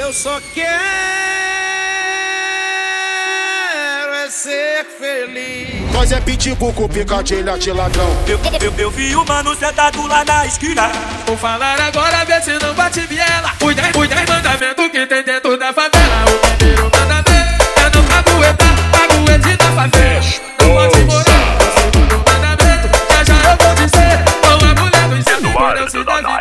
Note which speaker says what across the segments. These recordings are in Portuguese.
Speaker 1: Eu só quero é ser feliz.
Speaker 2: Nós é pitbull com picadilha de ladrão.
Speaker 3: Eu, eu, eu vi o mano sentado lá na esquina.
Speaker 1: Vou falar agora, vê se não bate biela. Os dez, os dez mandamentos que tem dentro da favela. O primeiro mandamento é não caguetar, caguete da favela. Não pode morar. O segundo mandamento, já já eu vou dizer. Com a mulher dos céus, não se deve deixar.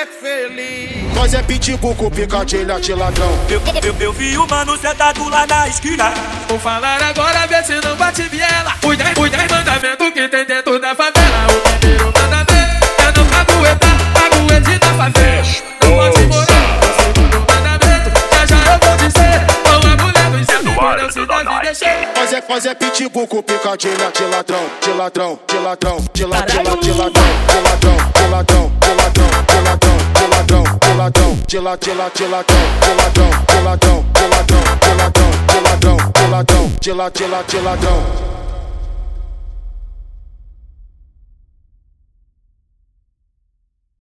Speaker 2: é
Speaker 1: ser feliz.
Speaker 2: Nós é pitbull com picadilha de ladrão.
Speaker 3: Eu, eu, eu vi o mano sentado lá na esquina.
Speaker 1: Vou falar agora, vê se não bate biela. Os dez, os dez mandamentos que tem dentro da favela. O primeiro mandamento é não caguetar, caguete da favela. Não pode morar. O segundo mandamento, já já eu vou dizer. A mulher dos céus, não se deve deixar.
Speaker 2: Nós é, nós é pitbull com picadilha de ladrão, de ladrão, de ladrão, de ladrão, de ladrão, de ladrão, Jilla, jilla, jilla, don't, jilla, don't, jilla, don't, jilla, don't, jilla, don't, jilla, don't, jilla, don't, jilla, jilla, jilla, don't.